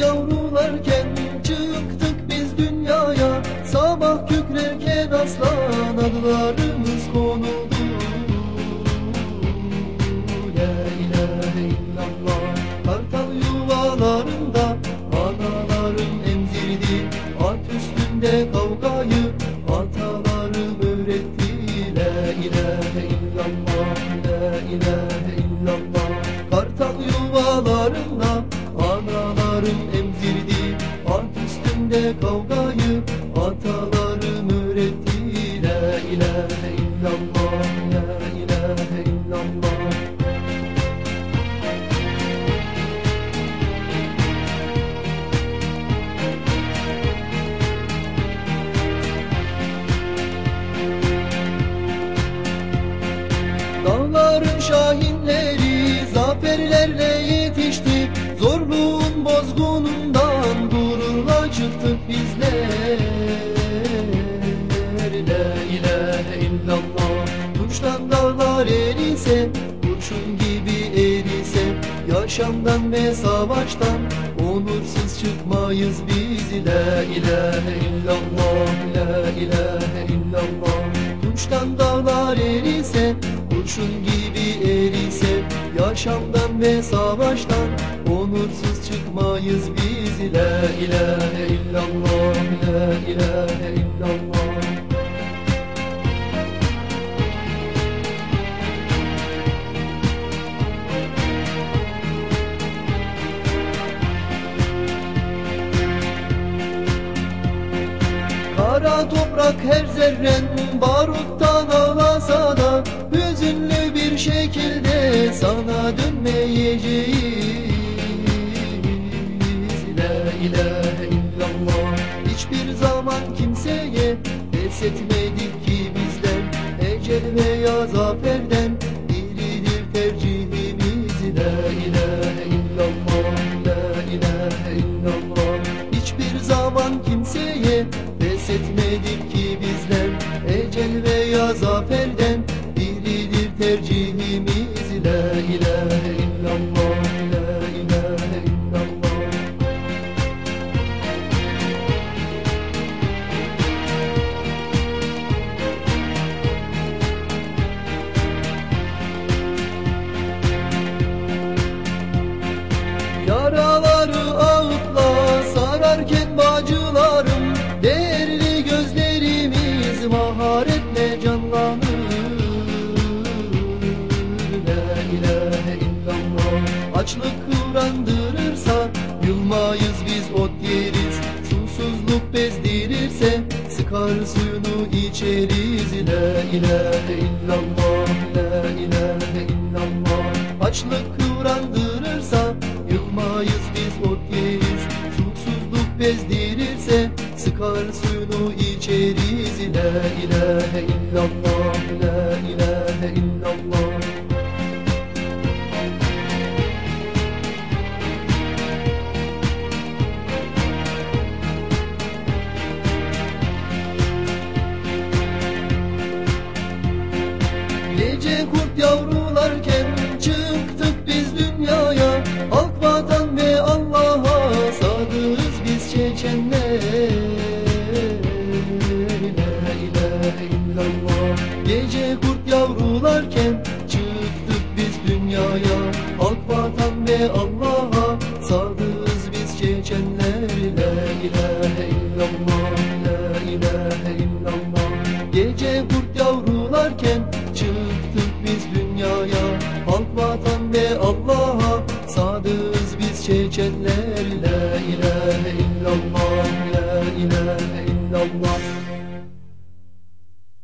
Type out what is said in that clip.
yavrularken çıktık biz dünyaya. Sabah kükrerken aslan adlarımız konuldu. La ilahe illallah Kartal yuvalarında analarım emzirdi. At üstünde kavgayı atalar kavgayı Atalarım öğretti La ilahe illallah La ilahe illallah. Dağların şahinleri zaferlerle ilahe illallah. Tuştan dağlar erise Kurşun gibi erise Yaşamdan ve savaştan Onursuz çıkmayız biz. La ilahe illallah La ilahe illallah. Tunçtan dağlar erise Kurşun gibi erise Yaşamdan ve savaştan Onursuz çıkmayız biz. La ilahe illallah La ilahe illallah Kara toprak her zerren baruttan ağlasa da Hüzünlü bir şekilde sana dönmeyeceğiz La ilahe illallah Hiçbir zaman kimseye pes etmedik ki bizden. Ecel veya zaferden veya zaferden biridir tercihimiz kıvrandırırsa yılmayız biz ot yeriz. Susuzluk bezdirirse sıkar suyunu içeriz. La ilahe illallah La ilahe illallah. Açlık kıvrandırırsa yılmayız biz ot yeriz. Susuzluk bezdirirse sıkar suyunu içeriz. La ilahe illallah La ilahe illallah Gece kurt yavrularken çıktık biz dünyaya. Halk vatan ve Allah'a sadığız biz Çeçenler La ilahe illallah Gece kurt yavrularken çıktık biz dünyaya. Halk vatan ve Allah'a Çeçenler La ilahe